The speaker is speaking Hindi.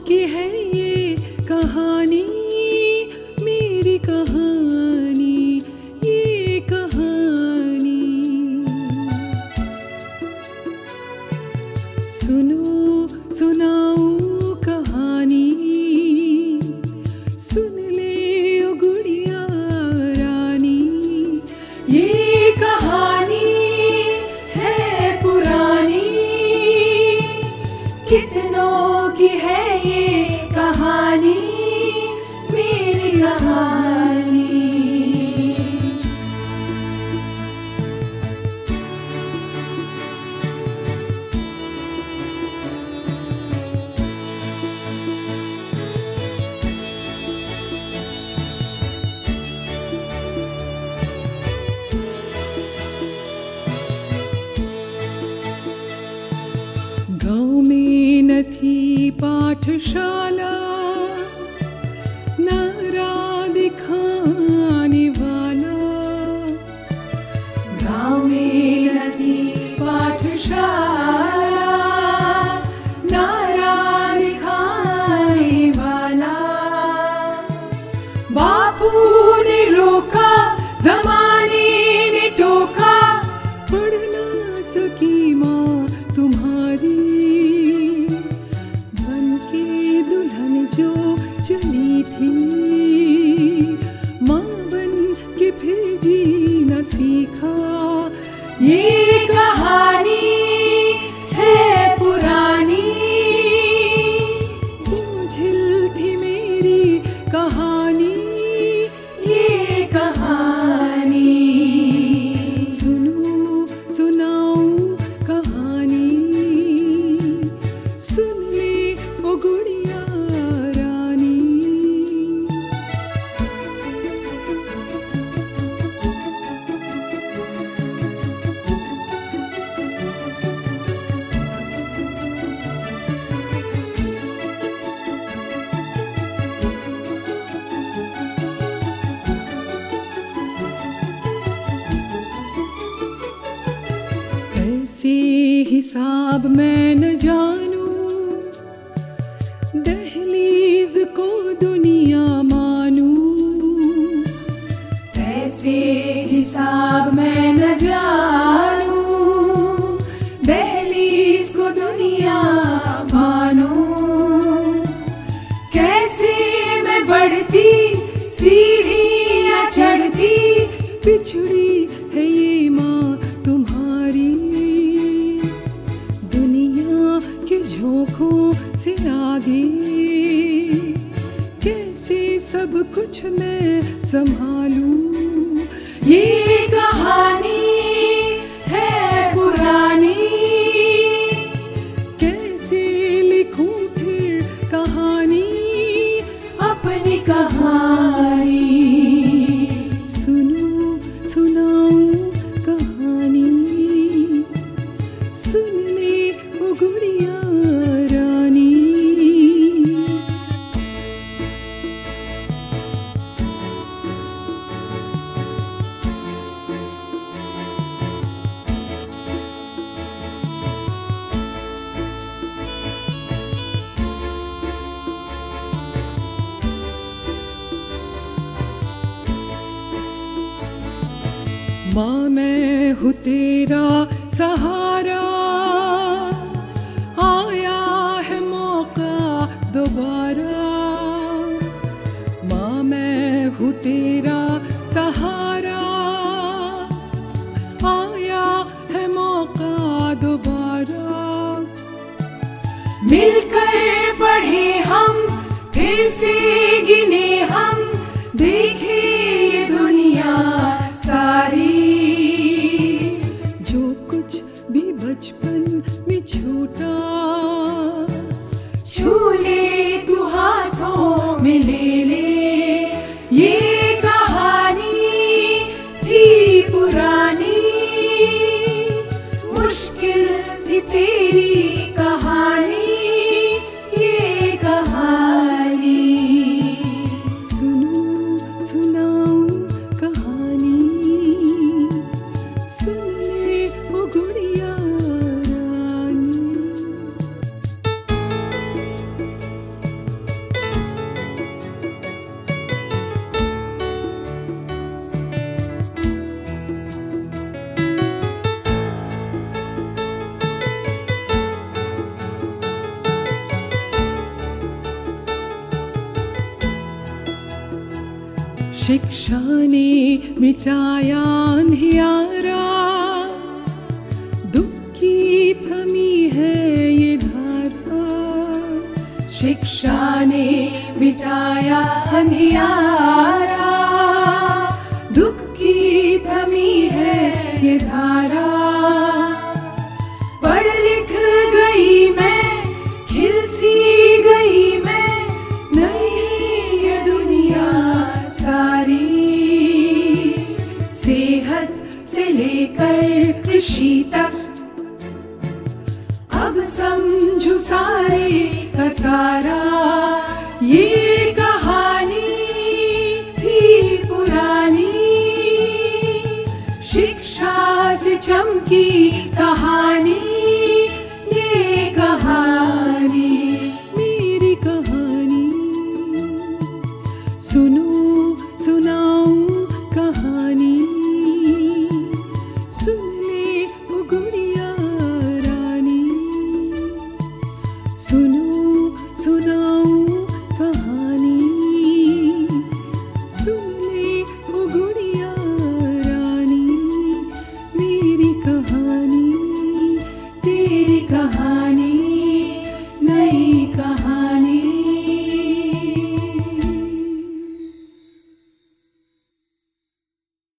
की है ये कहानी? Mala. कहा हिसाब मैं न जानू। दहलीज को दुनिया मानू। ऐसे हिसाब मैं न जानू। दहलीज को दुनिया मानू। कैसे मैं बढ़ती सब कुछ मैं संभालू। ये कहानी माँ मैं हूँ तेरा सहारा। आया है मौका दोबारा। माँ, मैं हूँ तेरा सहारा। आया है मौका दोबारा। मिलकर पढ़े हम, फिर से गिने हम। देखे ये दुनिया सारी। शिक्षा ने मिटाया अंधियारा दुख की थमी है ये धारा शिक्षा ने मिटाया अंधियारा दुख की थमी है ये धारा लेकर कृषि तक। अब समझो सारे का सारा। ये कहानी थी पुरानी। शिक्षा से चमकी